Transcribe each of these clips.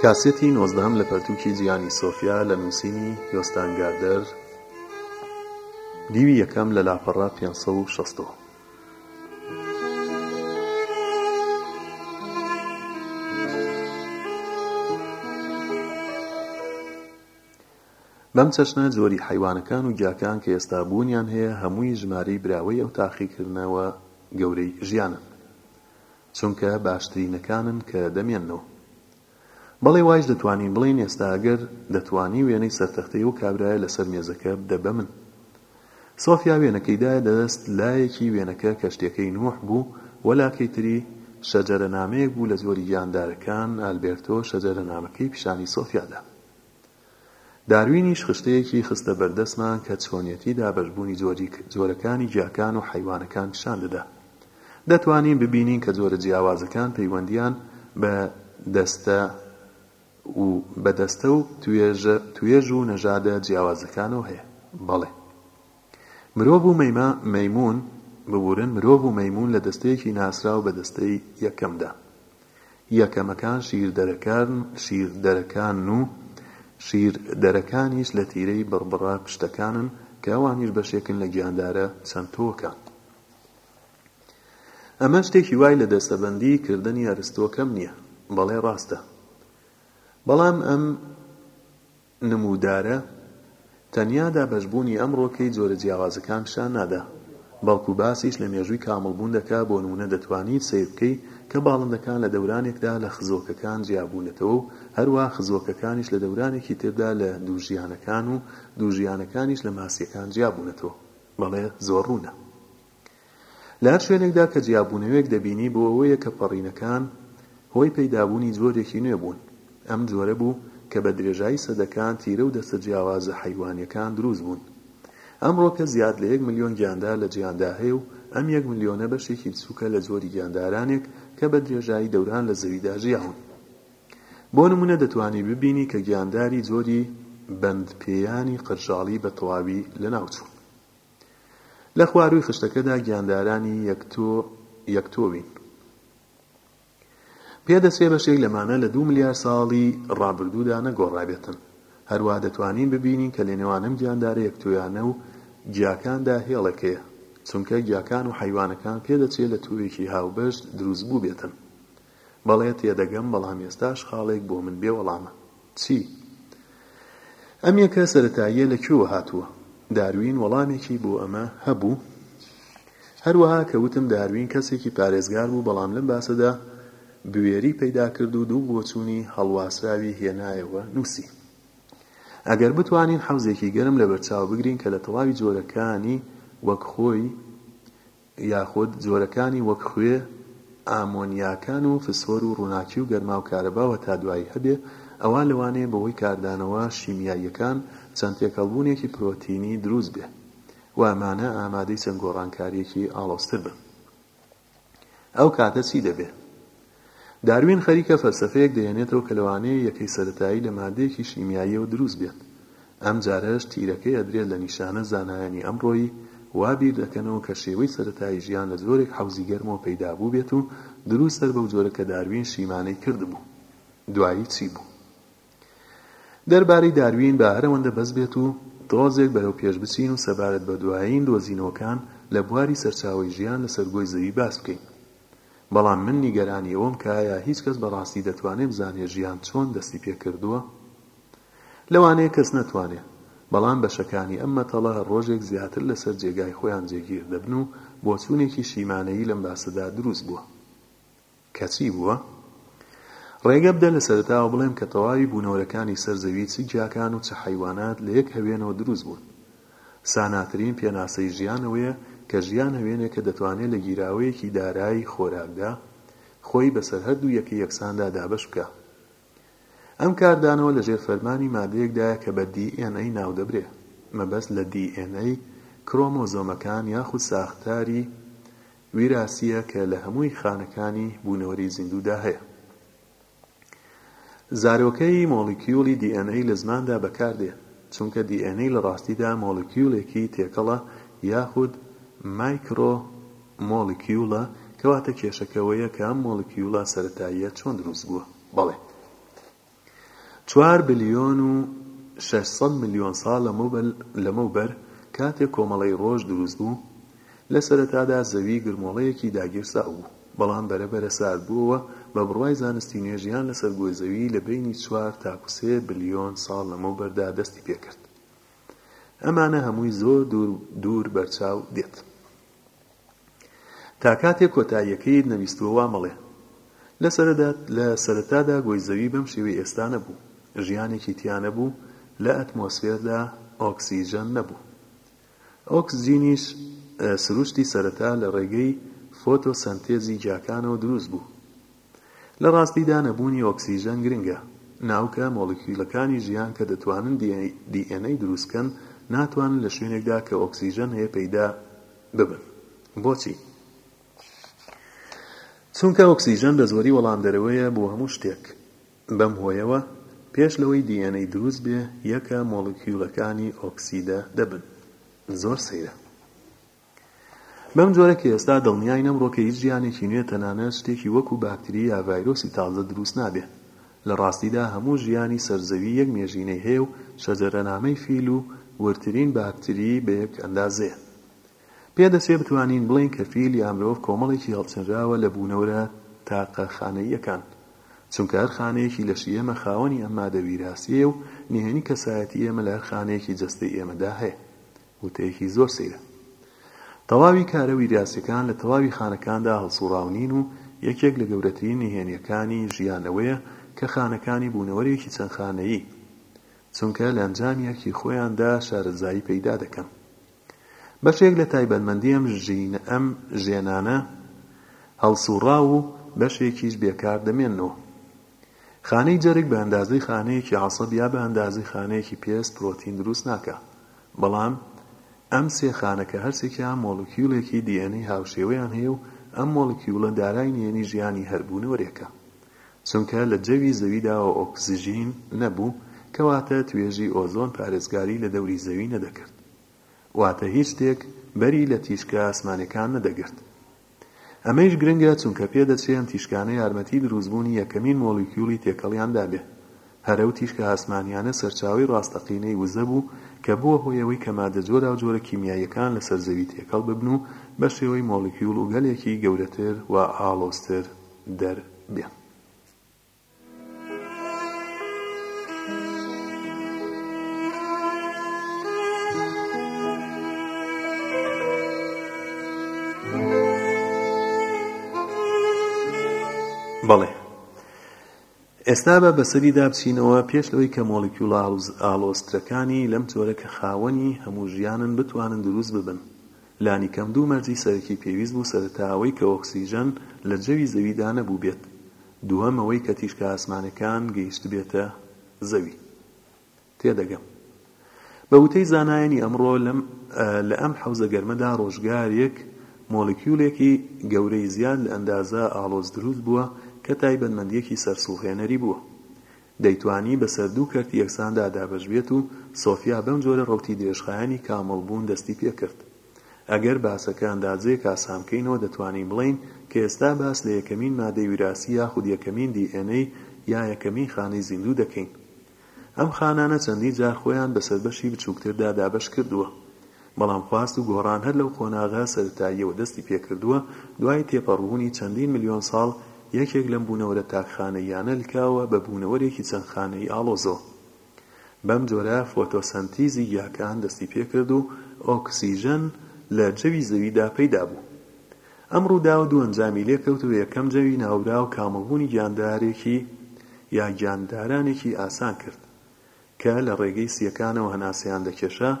کاسێتی نۆزدەهەم لە پەرتووکی جیهانی سۆفیا لە نووسینی یۆستان گاردەر دیوی یەکەم لە لاپەڕە پێنج سەد و شەست و بەم چەشنە جۆری حەیوانەکان و گیاکان کە ئێستا بوونیان هەیە هەمووی ژمارەی براوەی ئەو تاقیکردنەوە گەورەی ژیانن چونکە باشترینەکانن کە دەمێننەوە. بەڵێ وایش دەتوانین بڵێین ئێستا ئەگەر دەتوانی وێنەی سەر تەختەی ئەو کابرایە لەسەر مێزەکە بدە بەمن. سۆفیا وێنەکەی دایە دەست لایەکی وێنەکە کەشتیەکەی نوح بوو وە لاکەی تری شەجەرە نامەیەک بوو لە جۆری گیاندارەکان ئالبێرتۆ شەجەرە نامەکەی پیشانی سۆفیا دا. داروینیش خشتەیەکی خستە بەردەستمان کە چۆنیەتی دابەشبوونی جۆرەکانی گیاکان و حەیوانەکان پیشان دەدا. دەتوانین ببینین کە جۆرە جیاوازەکان پەیوەندییان بە دەستە و بە دەستە و توێژ و نەژادە جیاوازەکانەوە هەیە. بەڵێ. مرۆڤ و مەیمە، مەیمون، ببورن، مرۆڤ و مەیمون لە دەستەیەکی ناسراو بە دەستەی یەکەمدا. یەکەمەکان شیردەرەکارن، شیردەرەکان و شیردەرەکانیش لە تیرەی بڕبڕە پشتەکانن کە ئەوانیش بەشێکن لە گیاندارە چەند تۆوەکان. ئەمە شتێکی وای لە دەستەبەندی کردنی ئەرستۆ کەم نییە. بەڵێ ڕاستە. بەڵام ئەم نموودارە، تەنیا دابەشبوونی ئەم ڕۆکەی جۆرە جیاوازەکان پیشان نادا، بەڵکو باسیش لە مێژووی کامڵبوون دەکا، بۆنموونە دەتوانیت سەیر بکەی کە باڵندەکان لە دەورانێکدا لە خزۆکەکان جیابوونەتەوە و هەروا خزۆکەکانیش لە دەورانێکی تردا لە دووژیانەکان و دووژیانەکانیش لە ماسییەکان جیابوونەتەوە. بەڵێ زۆر ڕوونە. لە هەر شوێنێکدا کە جیابوونەوێک دەبینی بۆ ئەوەیە کە پەڕینەکان هۆی پەیدابوونی جۆرێکی نوێ بوون ئەم جۆرە بوو کە بە درێژایی سەدەکان تیرە و دەستە جیاوازە حەیوانیەکان دروست بوون ئەمڕۆکە زیاد لە یەک ملیۆن گیاندار لە جیهاندا هەیە و ئەم یەک ملیۆنە بەشێکی بچووکە لە جۆری گیاندارانێک کە بە درێژایی دەوران لە زەویدا ژیاون بۆ نمونە دەتوانی ببینی کە گیانداری جۆری بەندپێیانی قرژاڵی بە تەواوی لەناوچوون لە خوارووی خشتەکەدا گیاندارانی یەکتۆ یەکتۆوین. پێدەچێ بەشێک لەمانە لە دوو ملیار ساڵی ڕابردوودا نەگۆڕابێتن. هەروا دەتوانین ببینین کە لەنێوان ئەم گیاندارە یەکتۆیانە و گیاکاندا هێڵێک هەیە، چونکە گیاکان و حەیوانەکان پێدەچێ لە تۆوێکی هاوبەش دروستبووبێتن. بەڵێ تێدەگەم بەڵام ئێستاش خاڵێک بۆ من بێ وەڵامە. چی؟ ئەم یەکە سەرەتاییە لە کوێوە هاتووە؟ داروین وەڵامێکی بۆ ئەمە هەبوو؟ هەروەها کە وتم داروین کەسێکی پارێزگار بوو بەڵام لەم باسەدا بوێری پەیدا کرد و دوو بۆچوونی هەڵواسراوی هێنایەوە نووسی. ئەگەر بتوانین حەوزێکی گەرم لەبەرچاو بگرین کە لە تەواوی جۆرەکانی وەک خۆی، یاخود جۆرەکانی وەک خوێ، ئامۆنیاکان و فسفۆر و ڕووناکی و گەرما و کارەبا و هەتا دوایی هەبێ، ئەوا لەوانەیە بەهۆی کاردانەوە شیمیاییەکان چەند تێکەڵبوونێکی پرۆتینی دروست بێ و ئەمانە ئامادەی چەند گۆڕانکارییەکی ئاڵۆزتر بن. ئەو کاتە چی دەبێ؟ داروین خەریکە فەلسەفەیەک دەهێنێتەوە کە لەوانەیە یەکەی سەرەتایی لە ماددەیەکی شیمیاییەوە دروست بێت، ئەم جارەش تیرەکەی ئەدرێت لە نیشانە زانایانی ئەمڕۆیی وا بیر دەکەنەوە کە شێوەی سەرەتایی ژیان لە جۆرێک حەوزی گەرمەوە پەیدا بووبێت و دروست هەر بەو جۆرە کە داروین شیمانەی کردبوو دوایی چی بوو؟ دەربارەی داروین با هەرەوەندە بەس بێت و تۆزێک بەرەو پێش بچین و سەبارەت بە دوایین دۆزینەوەکان لە بواری سەرچاوەی ژیان لەسەر گۆی زەوی باس بکەین. بەڵام من نیگەرانی ئەوەم کە ئایا هیچ کەس بە ڕاستی دەتوانێ بزانێ ژیان چۆن دەستی پێ کردووە؟ لەوانەیە کەس نەتوانێ، بەڵام بەشەکانی ئەم مەتەڵە هەر ڕۆژێک زیاتر لە سەر جێگای خۆیان جێگیر دەبن و بۆچوونێکی شیمانەیی لەم باسەدا دروست بووە. کە چی بووە؟ ڕێگە بدە لە سەرەتاوە بڵێم کە تەواوی بوونەوەرەکانی سەر زەوی چ گیاکان و چ حەیوانات لە یەک هەوێنەوە دروست بوون. ساناترین پێناسەی ژیان ئەوەیە کە ژیانە وێنێکە دەتوانێت لە گیراوەیەکی دارای خۆراکدا خۆی بەسەر هەردوو یەکەی یەکساندا دابەش بکا. ئەم کاردانەوە لە ژێر فەرمانی مادەیەکدایە کە بە دی ئێن ئەی ناودەبرێ. مەبەست لە دی ئێن ئەی کرۆمۆزۆمەکان یاخود ساختاری ویراسییە کە لە هەمووی خانەکانی بوونەوەری زیندوودا هەیە. زارۆکەی مۆڵیکیوڵی دی ئێن ئەی لە زماندا بەکاردێ، چونکە دی ئێن ئەی لە ڕاستیدا مۆڵیکیوڵێکی تێکەڵە یاخود مایکرۆ مۆڵیکیوڵە، کەواتە کێشەکەوەیە کە ئەم مۆڵیکیوڵە سەرەتاییە چۆن دروست بووە؟ بەڵێ. چوار بلیۆن و شەش سەد ملیۆن ساڵ لەمەوبەر کاتێک کۆمەڵەی ڕۆژ دروست بوو، لە سەرەتادا زەوی گرمۆڵەیەکی داگیرساو بوو. بەڵام بەرەبەرە ساردبووەوە، بە بڕوای زانستی نوێ ژیان لەسەر گۆی زەوی لە بەینی چوار تاکو سێ بلیۆن ساڵ لەمەوبەردا دەستی پێکرد. ئەمانە هەمووی زۆر دوور دوور بەرچاو دێت. تا کاتێ کۆتاییەکەیت نەبیستووە وا مەڵێ. لە سەرەدا لە سەرەتادا گۆی زەوی بەم شێوەی ئێستا نەبوو. ژیانێکی تیا نەبوو، لە ئەتمۆسفێردا ئۆکسیژەن نەبوو. ئۆکسجینیش سروشتی سەرەتا لە ڕێگەی فۆتۆسەنتێزی گیاکانەوە دروست بوو. لە ڕاستیدا نەبوونی ئۆکسیژەن گرنگە. ناوکە مۆلیکیولەکانی ژیان کە دەتوانن دی ئێن ئەی دروست بکەن، ناتوانن لە شوێنێکدا کە ئۆکسیژەن هەیە پەیدا ببن. بۆچی؟ چونکە ئۆکسیژەن بە زۆری وەڵامدەرەوەیە بۆ هەموو شتێک. بەم هۆیەوە پێش لەوەی دی ئێن ئەی دروست بێ یەکە مۆڵیکیولەکانی ئۆکسیدە دەبن زۆر سەیرە بەم جۆرە کە ئێستا دڵنیاین ئەمڕۆ کە هیچ ژیانێکی نوێ تەنانەت شتێکی وەکو باکتری یا ڤایرۆسی تازە دروست نابێ لە ڕاستیدا هەموو ژیانی سەر زەوی یەک مێژینەی هەیە و شەجەرەنامەی فیل و وردترین باکتری بە یەک ئەندازەیە پێ دەچێ بتوانین بڵێین کە فیل یا مرۆڤ کۆمەڵێکی هەڵچنراوە لە بوونەورە تاقە خانەییەکان، چونکە هەر خانەیەکی لەشی ئێمە خاوەنی ئەم مادە ویراسیەیە و نهێنی کەسایەتی ئێمە لە هەر خانەیەکی جەستەی ئێمەدا هەیە. وتەیەکی زۆر سەیرە. تەواوی کارە ویراسیەکان لە تەواوی خانەکاندا هەڵسوڕاو نین و یەکێک لە گەورەترین نهێنیەکانی ژیان ئەوەیە کە خانەکانی بوونەوەرێکی چەند خانەیی چونکە لە ئەنجامی ئەرکی خۆیاندا شارەزایی پەیدا دەکەن. بەشێک لە تایبەتمەندی ئەم ژینئەم ژێنانە هەڵسوڕاو و بەشێکیش بێکار دەمێننەوە. خانەی جەرگ بە ئەندازەی خانەیەکی عەسەب یا بە ئەندازەی خانەیەکی پێست پرۆتین دروست ناکا. بەڵام ئەم سێ خانە کە هەرسێکیان مۆلکیولێکی DNA هاوشێوەیان هەیە و ئەم مۆلکیولە دارای نێنی ژیانی هەر بوونەوەرێکە چونکە لە جەوی زەویدا ئۆکسجین نەبوو، کەواتە توێژی ئۆزۆن پارێزگاری لە دەوری زەوی نەدەکرد. واتە هیچ شتێک بەری لە تیشکە ئاسمانێکان نەدەگرت. ئەمەیش گرنگە چونکە پێدەچێ ئەم تیشکانە یارمەتی دروستبوونی یەکەمین مۆلیکیولی تێکەڵیان دابێ. هەر ئەو تیشکە ئاسمانییانە سەرچاوەی ڕاستەقینەی وزە بوو کە بووە هۆی ئەوەی کە مادە جۆراوجۆرە کیمیاییەکان لەسەر زەوی تێکەڵ ببن و بە شێوەی مۆلیکیول و گەلێکی گەورەتر و ئاڵۆزتر دەر بێن. بەڵێ ئێستا با بەسەریدا بچینەوە پێش لەوەی کە مۆلیکیوڵە ئاڵۆزترەکانی لەم جۆرە کە خاوەنی هەموو ژیانن بتوانن دروست ببن. لانیکەم دوو مەرجی سەرەکی پێویست بوو سەرەتا ئەوەی کە ئۆکسیژەن لە جەوی زەویدا نەبووبێت دووەم ئەوەی کە تیشکە ئاسمانەکان گەیشتبێتە زەوی. تێدەگەم. بە وتەی زانایانی ئەمڕۆ لەم لە ئەم حەوزە گەرمەدا ڕۆژگارێک مۆلیکیولێکی گەورەی زیاد لە ئەندازە ئاڵۆز دروست بووە کە تایبەتمەندییەکی سەرسووڕهێنەری بووە. دەیتوانی بەسەر دوو کەرتی یەکساندا دابەش بێت و سۆفیا بەم جۆرە ڕەوتی درێژخایەنی کامڵبوون دەستی پێ کرد. ئەگەر باسەکە ئەندازەیەک ئاسان بکەینەوە دەتوانین بڵێین کە ئێستا باس لە یەکەمین مادەی ویراسی یاخود یەکەمین دی ئێن ئەی یا یەکەمین خانەی زیندوو دەکەین. ئەم خانانە چەندین جار خۆیان بە سەر بەشی بچووکتردا دابەش کردووە، بەڵام خواست و گۆڕان هەر لەو قۆناغە سەرەتاییەوە دەستی پێ کردووە، دوای تێپەڕبوونی چەندین ملیۆن ساڵ، یەکێک لەم بوونەوەرە تاک خانەییانە لکاوە بە بوونەوەرێکی چەند خانەیی ئاڵۆزەوە. بەم جۆرە فۆتۆسەنتیزی گیاکان دەستی پێ کرد و ئۆکسیژەن لە جەوی زەویدا پەیدا بوو. ئەم ڕووداوە دوو ئەنجامی لێ کەوت و یەکەم جەوی ناوبراو کامڵبوونی گیاندارێکی یا گیاندارانێکی ئاسان کرد کە لە ڕێگەی سییەکانەوە هەناسەیان دەکێشا،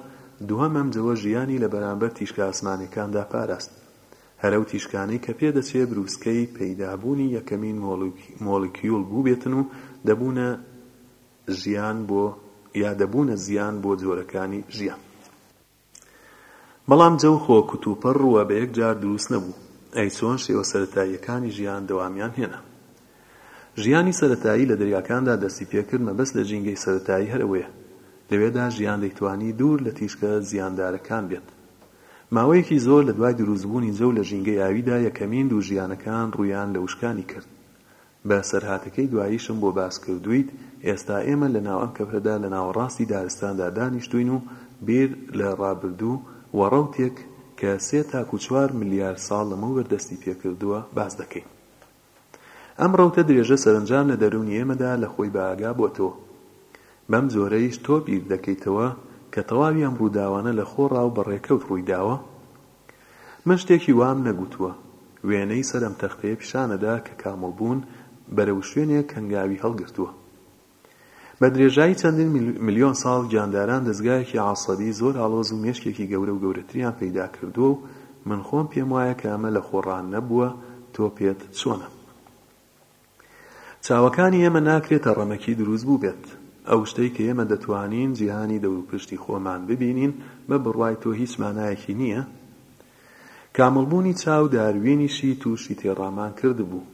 دووهەم ئەم جەوە ژیانی لە بەرامبەر تیشکە ئاسمانیەکاندا پاراست. هەر ئەو تیشکانەی کە پێ دەچێ برووسکەی پەیدابوونی یەکەمین مۆلیکیوڵ بووبێتن و دەبوونە ژیان بۆ یا دەبوونە زیان بۆ جۆرەکانی ژیان. بەڵام جەو خۆ کوتوپڕ و بە یەک جار دروست نەبوو. ئەی چۆن شێوە سەرەتاییەکانی ژیان دەوامیان هێنا؟ ژیانی سەرەتایی لە دەریاکاندا دەستی پێ کرد، مەبەست لە ژینگەی سەرەتایی هەر ئەوەیە. لەوێدا ژیان دەیتوانی دوور لە تیشکە زیاندارەکان بێت. ماوەیەکی زۆر لە دوای دروست بوونی جەو لە ژینگەی ئاویدا یەکەمین دوو ژیانەکان ڕوویان لە وشکانی کرد. بەسەرهاتەکەی دواییشم بۆ باس کردوویت، ئێستا ئێمە لە ناو ئەم کەپرەدا لە ناوەڕاستی دارستاندا دانیشتووین و بیر لە ڕابردوو و ڕەوتێک کە سێ تاکوو چوار ملیار ساڵ لەمەوبەر دەستی پێ کردووە باس دەکەین. ئەم ڕەوتە درێژە سەرەنجام لە دەروونی ئێمەدا لە خۆی بەئاگا بۆتەوە. بەم جۆرەیش تۆ بیر دەکەیتەوە کە تەواوی ئەم ڕووداوانە لە خۆڕا و بە ڕێکەوت ڕووی داوە. من شتێکی وام نەگوتووە. وێنەی سەر ئەم تەختەیە پیشانەدا کە کامڵبوون بەرەو شوێنێک هەنگاوی هەڵگرتووە. بە درێژایی چەندین ملیۆن ساڵ گیانداران دەزگایەکی عەسەبی زۆر ئاڵۆز و مێشکێکی گەورە و گەورەتریان پەیدا کردووە و من خۆم پێموایە کە ئەمە لەخۆڕا نەبووە، تۆ پێت چۆنە؟ چاوەکانی ئێمە ناکرێتە ڕەمەکی دروست بووبێت. ئەو شتەی کە ئێمە دەتوانین جیهانی دەوروپشتی خۆمان ببینین بە بڕوای تۆ هیچ مانایەکی نییە؟ کامڵبوونی چاو داروینیشی تووشی تێڕامان کردبوو.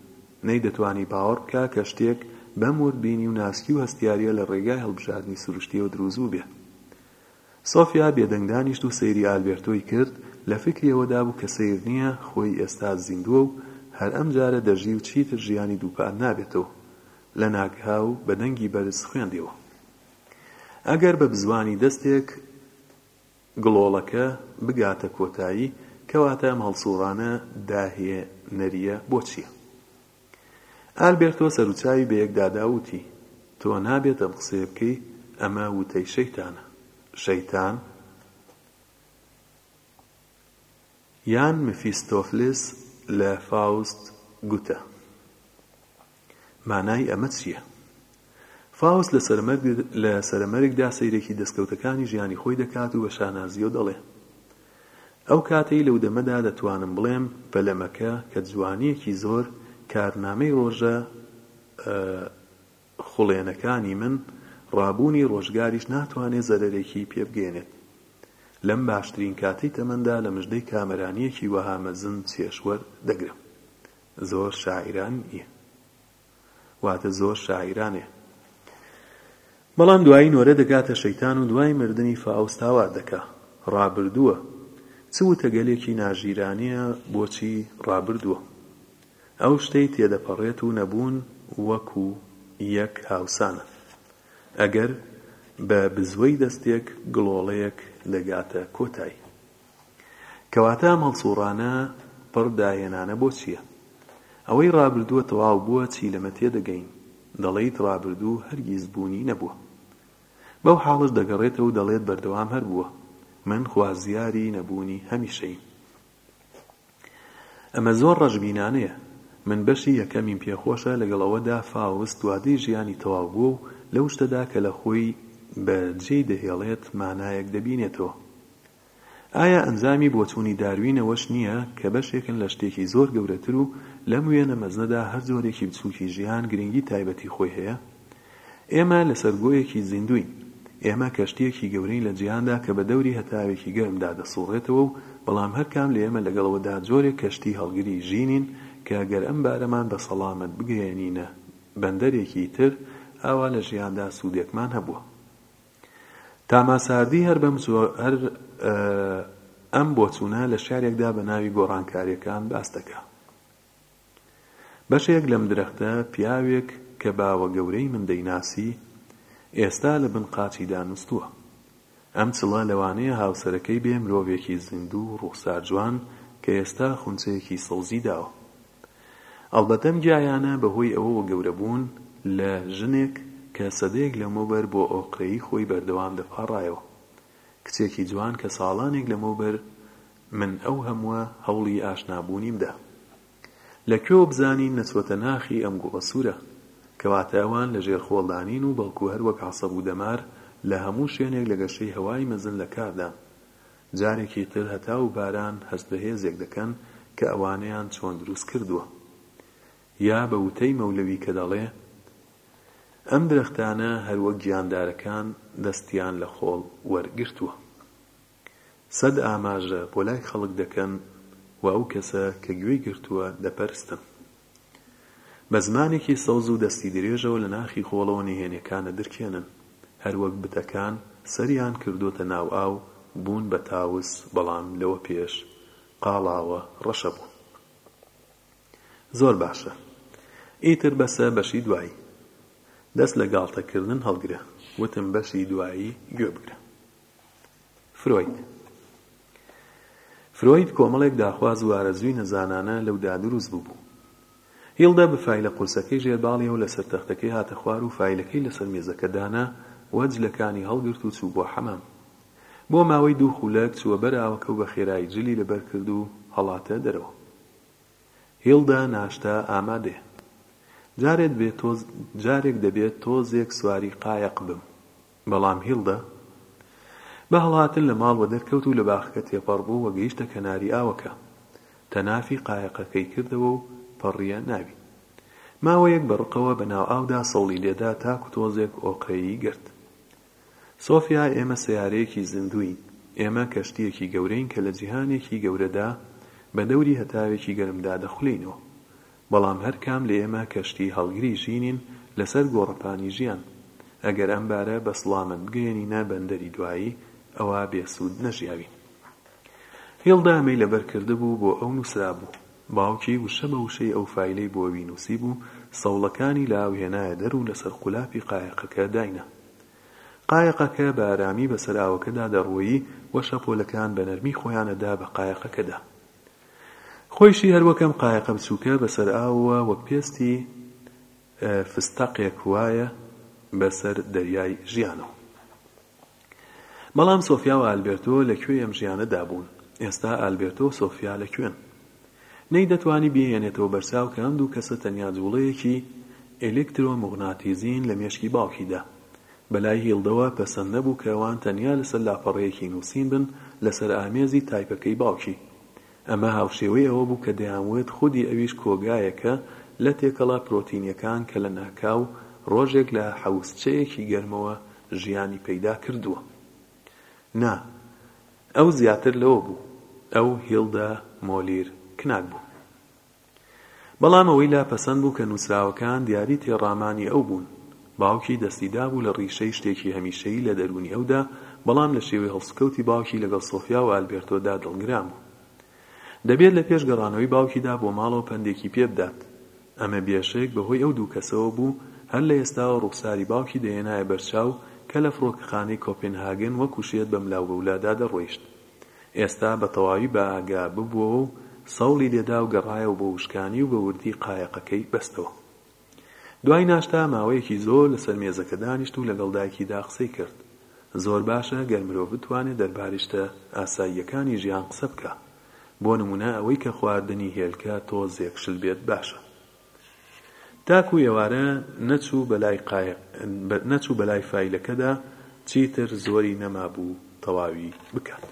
نەیدەتوانی باوەڕ بکا کە شتێک بەم وردبینی و ناسکی و هەستیارییە لە ڕێگای هەڵبژاردنی سروشتییەوە دروست بووبێ. سۆفیا بێدەنگ دانیشت و سەیری ئالبێرتۆی کرد، لە فیکری ئەوەدا بوو کە سەیر نییە، خۆی ئێستا زیندووە و هەر ئەمجارە دەژی و چیتر ژیانی دووپات نابێتەوە. لە ناگهاو بە دەنگی بەرز خوێندیەوە. ئەگەر بە بزوانی دەستێک گڵۆڵەکە بگاتە کۆتایی، کەواتە ئەم هەڵسووڕانە داهێنەرییە بۆچییە؟ ئالبێرتۆ سەروچاوی بەیەکدادا و وتی، تۆ نابێت ئەم قسەیە بکەی، ئەمە وتەی شەیتانە. شەیتان؟ یان مفیستۆفلس لە فاوست گوتە. مانای ئەمە چییە؟ فاوست لە سەرمەرگ لە سەرەمەرگدا سەیرێکی دەسکەوتەکانی ژیانی خۆی دەکات و بە شانازییەوە دەڵێ، ئەو کاتەی لەو دەمەدا دەتوانم بڵێم پەلەمەکە کە جوانییەکی زۆر کارنامەی ڕۆژە خوڵێنەکانی من ڕابوونی ڕۆژگاریش ناتوانێ زەرەرێکی پێ بگەیەنێت لەم باشترین کاتەی تەمەندا لە مژدەی کامەرانییەکی وەها مەزن چێژ وەر دەگرم زۆر شاعیرانییە. واتە زۆر شاعیرانەیە. بەڵام دوایی نۆرە دەگاتە شەیتان و دوای مردنی فاوست هاوار دەکا، ڕابردووە، چ وتەگەلێکی ناژیرانەیە بۆچی ڕابردووە؟ ئەو شتەی تێدەپەڕێت و نەبوون وەکو یەک هاوسانە. ئەگەر بە بزوەی دەستێک گڵۆڵەیەک دەگاتە کۆتایی. کەواتە ئەم هەڵسوڕانە پڕ داهێنانە بۆ چییە؟ ئەوەی ڕابردووە تەواو بووە چی لەمە تێدەگەین دەڵێیت ڕابردوو هەرگیز بوونی نەبووە؟ بەو حاڵەش دەگەڕێتەوە و دەڵێت بەردەوام هەر بووە. من خوازیاری نەبوونی هەمیشەییم. ئەمە زۆر ڕەشبینانەیە. من بەشی یەکەمیم پێ خۆشە لەگەڵ ئەوەدا فاوست دوادێی ژیانی تەواو بووە و لەو شتەدا کە لە خۆی بە جێی دەهێڵێت مانایەک دەبینێتەوە. ئایا ئەنجامی بۆچوونی داروینەوەش نییە کە بەشێکن لە شتێکی زۆر گەورەتر و لەم وێنە مەزنەدا هەر جۆرێکی بچووکی ژیان گرنگی تایبەتی خۆی هەیە؟ ئێمە لەسەر گۆیەکی زیندووین. ئێمە کەشتییەکی گەورەین لە جیهاندا کە بە دەوری هەتاوێکی گەرمدا دەسوڕێتەوە و بەڵام هەر کام لە ئێمە لەگەڵەوەدا جۆرێک کەشتی هەڵگری ژینین کە گەر ئەم بارەمان بە سەڵامەت بگەیەنینە بەندەرێکی تر ئاوا لە ژیاندا سوودێکمان هەبووە. تاماس هاردی هەر بەم زۆ هەر ئەم بۆچوونە لە شعرێکدا بە ناوی گۆڕانکارییەکان باس دەکا بەشێک لەم درەختە پیاوێک کە باوە گەورەی من دەیناسی ئێستا لە بن قاچیدا نووستووە ئەم چڵە لەوانەیە هاوسەرەکەی بێ مرۆڤێکی زیندوو و ڕووخسار جوان کە ئێستا خونچەیەکی سەوزی داوە ئەڵبەت ئەم گیایانە بەهۆی ئەوەوە گەورە بوون لە ژنێک کە سەدەیەک لەمەوبەر بۆ ئۆقرەی خۆی بەردەوام دەپاڕایەوە. کچێکی جوان کە ساڵانێک لەمەوبەر من ئەو هەمووە هەوڵی ئاشنابوونیم دا. لە کوێوە بزانین نەچووەتە ناخی ئەم گوڵە سوورە؟ کەواتە ئەوان لە ژێر خۆڵدا نین و بەڵکو هەر وەک عەسەب و دەمار لە هەموو شوێنێک لە گەشەی هەوای مەزن لە کاردان. جارێکی تر هەتاو و باران هەست بە هێزێک دەکەن کە ئەوانەیان چۆن دروست کردووە. یا بە وتەی مەولەوی کە دەڵێ، ئەم درەختانە هەر وەک گیاندارەکان دەستیان لە خۆڵ وەرگرتووە. سەد ئاماژە بۆ لای خەڵک دەکەن و ئەو کەسە کە گوێی گرتووە دەپەرستن. بە زمانێکی سەوز و دەستی درێژەوە لە ناخی خۆڵەوە نهێنیەکان ئەدرکێنن، هەر وەک بتەکان سەریان کردۆتە ناو ئاو بوون بە تاوس بەڵام لەوە پێش قاڵاوە ڕەشە بوون. زۆر باشە ئیتر بەسە بەشی دوایی دەست لە گاڵتە کردن هەڵگرە وتم بەشی دوایی گوێ بگرە. فرۆید فرۆید کۆمەڵێک داخواز و ئارەزووی نەزانانە لەودا دروست ببوو. هیلدا بە فایلە قورسەکەی ژێر باڵیەوە لەسەر تەختەکەی هاتە خوار و فایلەکەی لەسەر مێزەکە دانا و جلەکانی هەڵگرت و چوو بۆ حەمام. بۆ ماوەی دوو خوولەک چووە بەر ئاوەکە و بە خێرایی جلی لەبەر کرد و هەڵاتە دەرەوە. هیلدا ناشتا ئامادەیە. جارێک دەبێت تۆزێک سواری قایەق بم. بەڵام هیلدە بە هەڵهاتن لە ماڵ وەدەرکەوت و لە باخەکە تێپەڕ بوو و گەیشتە کەناری ئاوەکە. تەنافی قایەقەکەی کردەوە و پەڕییە ناوی. ماوەیەک بە ڕقەوە بە ناو ئاودا سەوڵی لێدا تاکو تۆزێک ئۆقرەیی گرت. سۆفیا ئێمە سەیارەیەکی زیندووین. ئێمە کەشتییەکی گەورەین کە لە جیهانێکی گەورەدا بە دەوری هەتاوێکی گەرمدا دەخولێینەوە. بەڵام هەر کام لە ئێمە کەشتی هەڵگری ژینین لەسەر گۆڕەپانی ژیان. ئەگەر ئەم بارە بە سڵامەت بگەیەنینە بەندەری دوایی، ئەوا بێ سوود نەژیاوین. هیڵ دامەی لەبەر کردبوو بۆ ئەو نووسرابوو. باوکی وشە بە وشەی ئەو فایلەی بۆ وی نووسیبوو، سەوڵەکانی لە ئاو هێنایە دەر و لەسەر قولاپی قایەقەکە داینا. قایەقەکە بە ئارامی بەسەر ئاوەکەدا دەڕۆیی و شەپۆلەکان بە نەرمی خۆیان ئەدا بە قایەقەکەدا. خۆیشی هەر وەک ئەم قایەقە بچووکە بەسەر ئاوەوە وەک پێستی فستەقێک وایە بەسەر دەریای ژیانەوە. بەڵام سۆفیا و ئالبێرتۆ لە کوێی ئەم ژیانەدا بوون؟ ئێستا ئالبێرتۆ و سۆفیا لە کوێن؟ نەیدەتوانی بیهێنێتەوە بەرچاو کە ئەم دوو کەسە تەنیا جووڵەیەکی ئێلێکترۆموغناتیزین لە مێشکی باوکیدا. بەلای هیلدەوە پەسەند نەبوو کە ئەوان تەنیا لەسەر لاپەڕەیەکی نووسین بن لەسەر ئامێزی تایپەکەی باوکی. ئەمە هاوشێوەی ئەوە بوو کە دەیانوت خودی ئەویش کۆگایەکە لە تێکەڵە پرۆتینیەکان کە لە ناکاو ڕۆژێک لە حەوزچەیەکی گەرمەوە ژیانی پەیدا کردووە. نا، ئەو زیاتر لەوە بوو. ئەو هیلدە مۆلیر کناک بوو. بەڵام ئەوەی لا پەسەند بوو کە نووسراوەکان دیاری تێڕامانی ئەو بوون. باوکی دەستی دابوو لە ڕیشەی شتێکی هەمیشەیی لە دەروونی ئەودا، بەڵام لە شێوەی هەڵسوکەوتی باوکی لەگەڵ سۆفیا و ئالبێرتۆدا دڵگران بوو. دەبێت لە پێش گەڕانەوەی باوکیدا بۆ ماڵەوە پەندێکی پێ بدات. ئەمە بێشک بە هۆی ئەو دوو کەسەوە بوو، هەر لە ئێستاوە ڕووخساری باوکی دەهێنایە بەرچاو کە لە فڕۆکەخانەی کۆپێنهاگن وەکوو شێت بەملاوبەولادا دەڕۆیشت. ئێستا بە تەواوی بە ئاگا ببووەوە و سەوڵی لێدا و گەڕایەوە بۆ وشکانی و بە وردی قایەقەکەی بەستەوە. دوای ناشتا ماوەیەکی زۆر لە سەر مێزەکە دانیشت و لەگەڵ دایکیدا قسەی کرد. زۆر باشە گەر مرۆڤ بتوانێ دەربارەی شتە ئاساییەکانی ژیان قسە بکا. بۆ نموونە ئەوەی کە خواردنی هێلکە تۆزێک شل بێت باشە. تاکو ئێوارە نەچوو بەلای قایق نەچوو بەلای فایلەکەدا چیتر زۆری نەمابوو تەواوی بکات.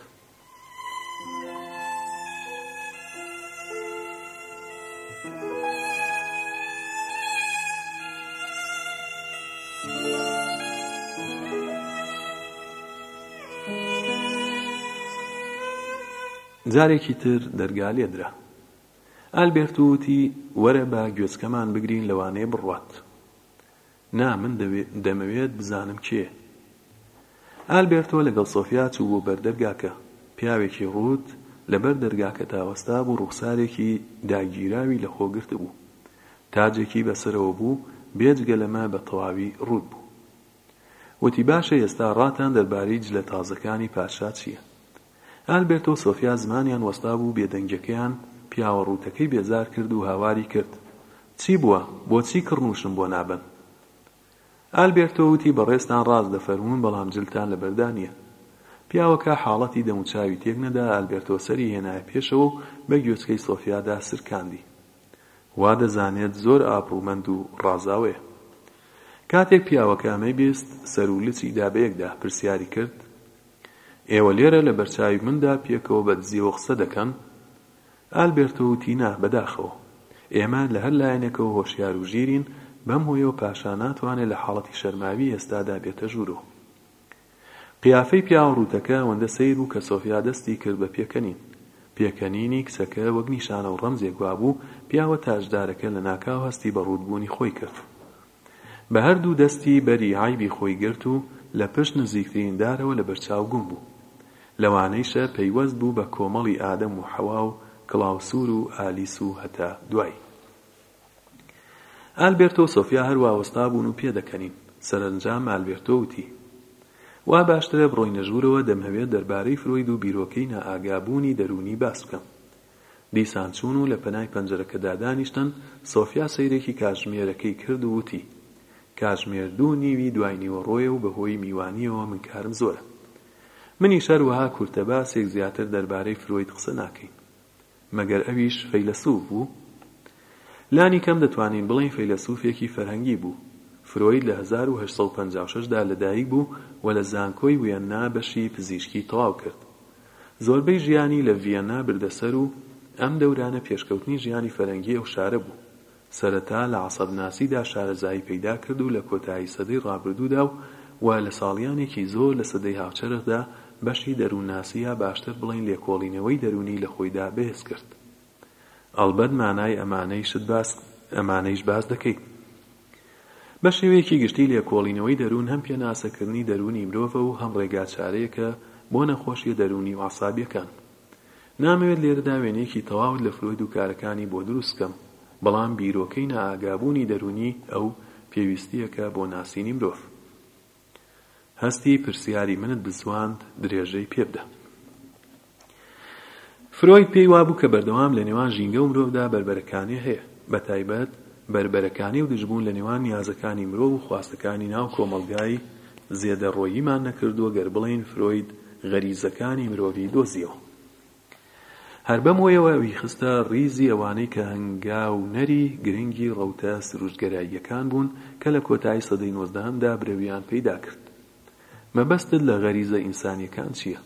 جارێکی تر دەرگا لێدرا. ئالبێرت ووتی، وەرە با گوێچکەمان بگرین لەوانەیە بڕوات. نا، من دەمەوێت بزانم کێیە. ئالبێرتۆ لەگەڵ سۆفیا چوو بۆ بەر دەرگاکە. پیاوێکی ڕووت لە بەر دەرگاکەدا وەستابوو ڕووخسارێکی داگیراوی لە خۆ گرتبوو. تاجێکی بە سەرەوە بوو، بێجگە لەمە بە تەواوی ڕووت بوو. ووتی، باشە ئێستا ڕاتان دەربارەی جلە تازەکانی پادشا چییە؟ ئالبێرت و سۆفیا زمانیان وەستابوو بێدەنگیەکەیان پیاوە ڕووتەکەی بێزار کرد و هاواری کرد چی بووە بۆچی کڕنوشم بۆ نابەن ئالبێرتۆ وتی بەڕێزتان ڕاست دەفەرموون بەڵام جلتان لەبەردا نیە پیاوەکە حاڵەتی دەموچاوی تێک نەدا ئالبێرتۆ سەری هێنایە پێشەوە و بە گوێچکەی سۆفیادا سرکاندی وا دەزانێت زۆر ئابڕوومەند و ڕازاوەیە کاتێک پیاوەکە ئەمەی بیست سەر و لچی دا بەیەکدا پرسیاری کرد ئێوە لێرە لە بەرچاوی مندا پێکەوە بە دزیوە قسە دەکەن؟ ئالبێرتۆ وتی نا، بەداخەوە. ئێمە لە هەر لایەنێکەوە هۆشیار و ژیرین، بەم هۆیەوە پاشا ناتوانێت لە حاڵەتی شەرماویی ئێستادا بێتە ژوورۆ. قیافەی پیاوە ڕووتەکە ئەوەندە سەیر بوو کە سۆفیا دەستی کرد بە پێکەنین. پێکەنینی کچەکە وەک نیشانە و ڕەمزێک وابوو، پیاوە تاجدارەکە لەناکاو هەستی بە ڕووتبوونی خۆی کرد. بە هەردوو دەستی بەری عەیبی خۆی گرت و لە پشت نزیکترین دارەوە لە بەرچاو گوم بوو. لەوانەیشە پەیوەست بوو بە کۆمەڵی ئادەم و حەوا و کڵاوسوور و ئالیس و هەتا دوایی. ئالبێرتۆ و سۆفیا هەر وا وەستا بوون و پێدەکەنین. سەرەنجام ئالبێرتۆ وتی، وا باشترە بڕۆینە ژوورەوە، دەمهەوێت دەربارەی فرۆید و بیرۆکەی نائاگابوونی دەروونی باس بکەم. دیسان چوون و لە پەنای پەنجەرەکە دادانیشتن، سۆفیا سەیرێکی کاتژمێرەکەی کرد و وتی، کاتژمێر دوو نیوی دوای نیوەڕۆیە و بەهۆی میوانییەوە من کارم زۆرە. منیش هەروەها کورتە باسێک زیاتر دەربارەی فرۆید قسە ناکەین. مەگەر ئەویش فەیلەسوف بوو؟ لانی کەم دەتوانین بڵێین فەیلەسوفێکی فەرهەنگی بوو. فرۆید لە هەزار و هەشت سەد و پەنجا و شەش دا لەدایک بوو و لە زانکۆی ویەننا بەشی پزیشکی تەواو کرد. زۆربەی ژیانی لە ڤییەننا بردە سەر و ئەم دەورانە پێشکەوتنی ژیانی فەرەنگی ئەو شارە بوو. سەرەتا لە عەسەبناسیدا شارەزایی پەیدا کرد و لە کۆتایی سەدەی ڕابردوودا و و لە ساڵیانێکی زۆر لە سەدەی هاوچەرخدا بەشی دەروونناسی یا باشتر بڵێین لێکۆڵینەوەی دەروونی لە خۆیدا بەهێز کرد. ئەڵبەت مانای ئەمانەیشت باس ئەمانەیش باس دەکەیت. بە شێوەیەکی گشتی لێکۆڵینەوەی دەروون هەم پێناسەکردنی دەروونی مرۆڤە و هەم ڕێگاچارەیەکە بۆ نەخۆشییە دەروونی و عەسابییەکان. نامەوێت لێرەدا وێنەیەکی تەواوت لە فرۆید و کارەکانی بۆ دروست بکەم، بەڵام بیرۆکەی نائاگابوونی دەروونی ئەو، پێویستییەکە بۆ ناسینی مرۆڤ. هەستی پرسیاری منت بزواند درێژەی پێ بدە. فرۆید پێی وابوو کە بەردەوام لە نێوان ژینگە و مرۆڤدا بەربەرەکانێ هەیە، بە تایبەت بەربەرەکانێ و دژبوون لە نێوان نیازەکانی مرۆڤ و خواستەکانی ناو کۆمەڵگای زێدەڕۆییمان نەکردووە گەر بڵێین فرۆید غەریزەکانی مرۆڤی دۆزیەوە. هەر بەم هۆیەوە ئەوی خستە ڕیزی ئەوانەی کە هەنگاونەری گرنگی ڕەوتە سروشتگەراییەکان بوون کە لە کۆتایی سەدەی نۆزدەهەمدا برەویان پەیدا کرد. مەبەستت لە غەریزە ئینسانییەکان چییە؟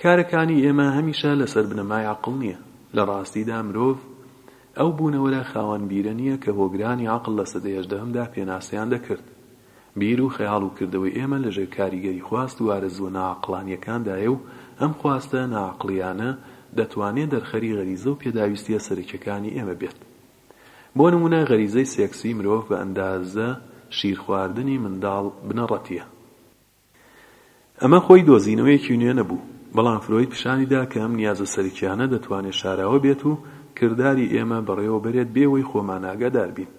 کارەکانی ئێمە هەمیشە لەسەر بنەمای عەقڵ نییە. لە ڕاستیدا مرۆڤ ئەو بوونەوەرە خاوەن بیرە نییە کە هۆگرانی عەقڵ لە سەدەی هەژدەهەمدا پێناسەیان دەکرد. بیر و خەیاڵ و کردەوەی ئێمە لەژێر کاریگەری خواست و ئارەزووە ناعەقڵانییەکاندایە و ئەم خواستە ناعەقڵییانە دەتوانێ دەرخەری غەریزە و پێداویستییە سەرەکییەکانی ئێمە بێت. بۆ نموونە غەریزەی سێکسی مرۆڤ بە ئەندازە شیر خواردنی منداڵ بنەڕەتییە. ئەمە خۆی دۆزینەوەیەکی نوێ نەبوو، بەڵام فرۆید پیشانی دا کە ئەم نیازە سەرکییانە دەتوانێت شاراوە بێت و کرداری ئێمە بەڕێوە بەرێت بێ وەی خۆمان ئاگادار بین.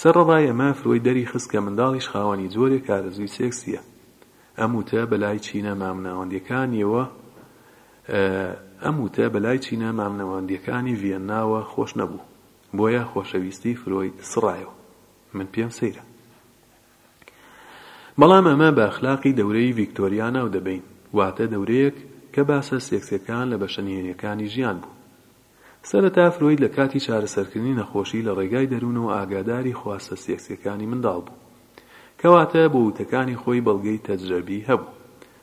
سەرەڕای ئەمە، فرۆید دەری خست کە منداڵیش خاوەنی جۆرێک ئارەزووی سێکسییە. ئەم وتە بە لای چینە مامناوەندییەکانی ڤیەنناوە خۆش نەبوو، بۆیە خۆشەویستیی فرۆید سڕایەوە. من پێم سەیرە. بەڵام ئەمە بە ئەخلاقی دەورەی ڤیکتۆریا ناو دەبەین، واتە دەورەیەک کە باسە سێکسیەکان لە بەشە نهێنیەکانی ژیان بوو. سەرەتا فرۆید لە کاتی چارەسەرکردنی نەخۆشی لە ڕێگای دەروونەوە ئاگاداری خواستە سێکسیەکانی منداڵ بوو. کەواتە بۆ وتەکانی خۆی بەڵگەی تەجرەبی هەبوو.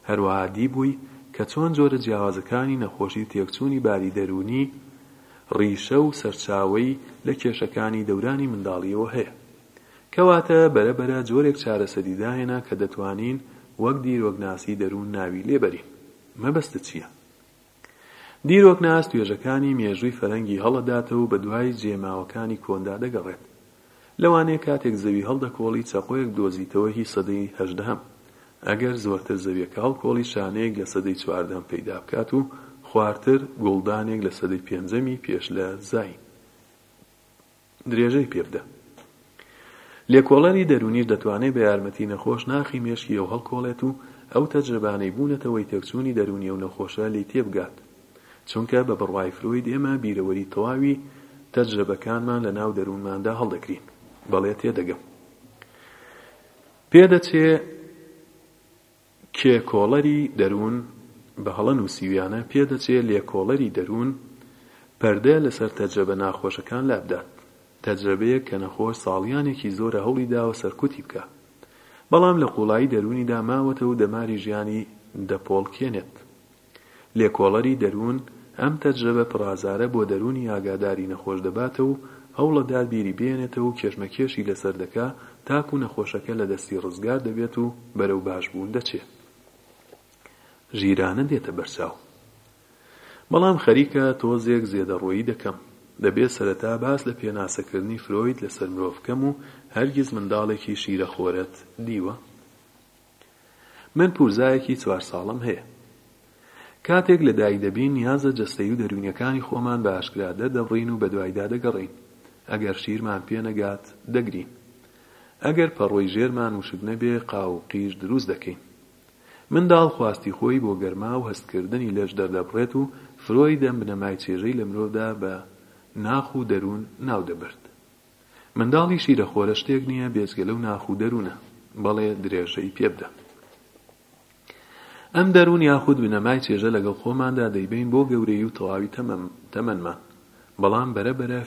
هەروەها دیبووی کە چۆن جۆرە جیاوازەکانی نەخۆشی تێکچوونی باری دەروونی ڕیشە و سەرچاوەی لە کێشەکانی دەورانی منداڵیەوە هەیە. کەواتە بەرەبەرە جۆرێک چارەسەری داهێنا کە دەتوانین وەک دیرۆکناسی دەروون ناوی لێ بەرین. مەبەستت چییە؟ دیرۆکناس توێژەکانی مێژووی فەرەنگی هەڵەداتە و بەدوای جێماوەکانی کۆندا دەگەڕێت. لەوانەیە کاتێک زەوی هەڵدەکۆڵی چەقۆیەک بدۆزیتەوە هی سەدەی هەژدەهەم. ئەگەر زۆرتر زەویەکە هەڵکۆڵی شانەیەک لە سەدەی چواردەم پەیدا بکات و خوارتر گوڵدانێک لە سەدەی پێنجەمی پێش لە زاین. درێژەی پێ بدە. لێکۆڵەری دەروونیش دەتوانێت بە یارمەتی نەخۆش ناخی مێشکی ئەو هەڵکۆڵێت و ئەو تەجرەبانەی بوونەتە هۆی تێکچوونی دەروونی ئەو نەخۆشە لێی تێبگات. چونکە بە بڕوای فرۆید ئێمە بیرەوەری تەواوی تەجرەبەکانمان لە ناو دەروونماندا هەڵدەگرین. بەڵێ تێدەگەم. پێدەچێ کێکۆڵەری دەروون، بە هەڵە نووسیویانە، پێدەچێ لێکۆڵەری دەروون پەردە لەسەر تەجرەبە ناخۆشەکان لابدات، تەجرەبەیەک کە نەخۆش ساڵیانێکی زۆرە هەوڵی داوە سەرکوتی بکا، بەڵام لە قووڵایی دەروونیدا ماوەتەو دەماری ژیانی دەپۆڵکێنێت، لێکۆڵەری دەروون ئەم تەجرەبە پڕازارە بۆ دەروونی ئاگاداری نەخۆش دەباتە و هەوڵەدات بیری بێنێتەوە و کێشمەکێشی لەسەر دەکا تاکوو نەخۆشەکە لە دەستی ڕزگار دەبێت و بەرەو باشبوون دەچێ. ژیرانە دێتە بەرچاو. بەڵام خەریکە تۆزێک زێدەڕۆیی دەکەم. دەبێ سەرەتا باس لە پێناسەکردنی فرۆید لەسەر مرۆڤ بکەم و هەرگیز منداڵێکی شیرەخۆرت دیوە؟ من پوورزایەکی چوار ساڵەم هەیە. کاتێک لە دایک دەبین نیازە جەستەی و دەروونیەکانی خۆمان بە ئاشکرا دەردەبڕین و بەدوایدا دەگەڕێین. ئەگەر شیرمان پێ نەگات دەگرین. ئەگەر پەڕۆی ژێرمان وشک نەبێ قاو و قیژ دروست دەکەین. منداڵ خواستی خۆی بۆ گەرما و هەستکردنی لەش دەردەبڕێت و فرۆید ئەم بنەمای چێژەی لە مرۆڤدا بە ناخ و دەروون ناو دەبرد. منداڵی شیرەخۆرە شتێک نییە بێجگە لەو ناخ و دەروونە، بەڵێ درێژەی پێ بدە. ئەم دەروون یاخود بنەمای چێژە لەگەڵ خۆماندا دەیبەین بۆ گەورەیی و تەواوی تەمەنمان، بەڵام بەرە بەرە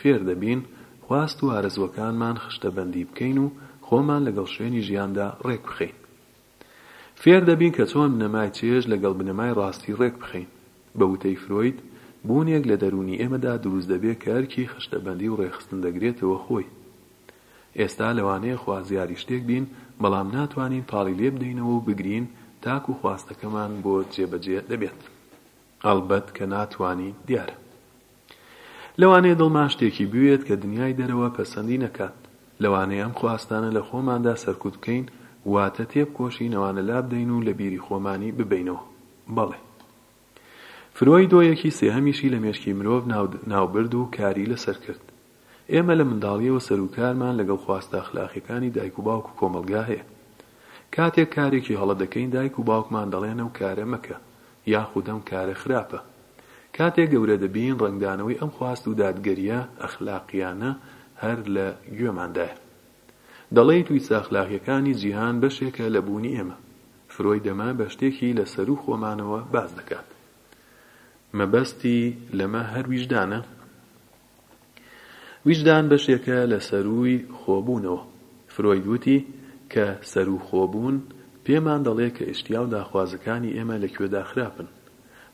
فێر دەبین خواست و ئارەزووەکانمان خشتەبەندی بکەین و خۆمان لەگەڵ شوێنی ژیاندا ڕێک بخەین. فێر دەبین کە چۆن بنەمای چێژ لەگەڵ بنەمای ڕاستی ڕێک بخەین. بە وتەی فرۆید، بوونێک لە دەروونی ئێمەدا دروست دەبێت کە ئەرکی خشتەبەندی و ڕێکخستن دەگرێتەوە خۆی. ئێستا لەوانەیە خوازیاری شتێک بین، بەڵام ناتوانین پاڵی لێ بدەینەوە و بگرین تاکوو خواستەکەمان بۆ جێبەجێ دەبێت. ئەڵبەت کە ناتوانین دیارە. لەوانەیە دڵمان شتێکی بوێت کە دنیای دەرەوە پەسەندی نەکات، لەوانەیە ئەم خواستانە لە خۆماندا سەرکوت بکەین، واتە تێبکۆشین ئەوانە لابدەین و لە بیری خۆمانی ببەینەوە. بەڵێ. فرۆید و یەکی سێهەمیشی لە مێشکی مرۆڤ ناوبرد و کاری لەسەر کرد. ئێمە لە منداڵییەوە سەروکارمان لەگەڵ خواستە ئەخلاقییەکانی دایک و باوک و کۆمەڵگا هەیە. کاتێک کارێکی هەڵە دەکەین دایک و باوکمان دەڵێن ئەو کارە مەکە یاخود ئەم کارە خراپە. کاتێک گەورە دەبین ڕەنگدانەوەی ئەم خواست و دادگەرییە ئەخلاقییانە هەر لە گوێماندایە. دەڵێی تویسە ئەخلاقییەکانی جیهان بەشێکە لە بوونی ئێمە. فرۆید ئەمە بە شتێکی لە سەروو خۆمانەوە باس دەکات. مەبەستی لەمە هەر ویژدانە؟ ویژدان بەشێکە لە سەرووی خۆبوونەوە. فرۆید وتی کە سەروو خۆبوون پێمان دەڵێ کە ئیشتیا و داخوازەکانی ئێمە لە کوێدا خراپن.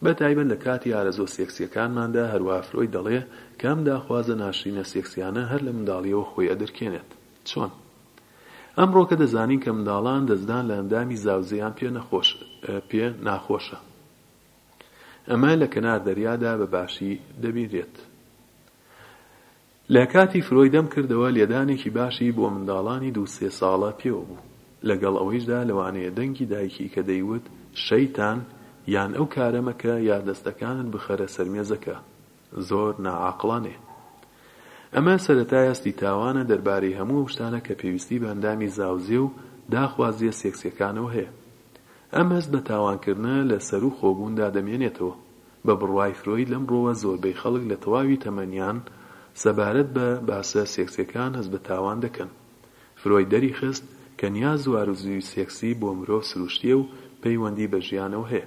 بە تایبەت لە کاتی ئارەزووە سێکسییەکانماندا هەروەها فرۆید دەڵێ کە ئەم داخوازە ناشرینە سێکسییانە هەر لە منداڵییەوە خۆی ئەدرکێنێت. چۆن؟ ئەمڕۆکە دەزانین کە منداڵان دەستدان لە ئەندامی زاوزێیان پێ ناخۆشە. ئەمە لە کەنار دەریادا بە باشی دەبینرێت. لە کاتی فرۆیدم کردەوە لێدانێکی باشی بۆ منداڵانی دوو سێ ساڵە پێوە بوو. لەگەڵ ئەوەیشدا لەوانەیە دەنگی دایکی کە دەیوت شەیتان یان ئەو کارە مەکە یا دەستەکانت بخەرە سەر مێزەکە زۆر ناعاقڵانەیە. ئەمە سەرەتای هەستی تاوانە دەربارەی هەموو ئەو شتانە کە پێویستی بە ئەندامی زاوزێ و داخوازییە سێکسییەکانەوە هەیە. ئەم هەست بە تاوانکردنە لە سەروو خۆبووندا دەمێنێتەوە. بە بڕوای فرۆید لەمڕۆوە زۆربەی خەڵک لە تەواوی تەمەنیان سەبارەت بە باسە سێکسیەکان هەست بە تاوان دەکەن. فرۆید دەریخست کە نیاز و ئارەزووی سێکسی بۆ مرۆڤ سروشتییە و پەیوەندی بە ژیانەوە هەیە.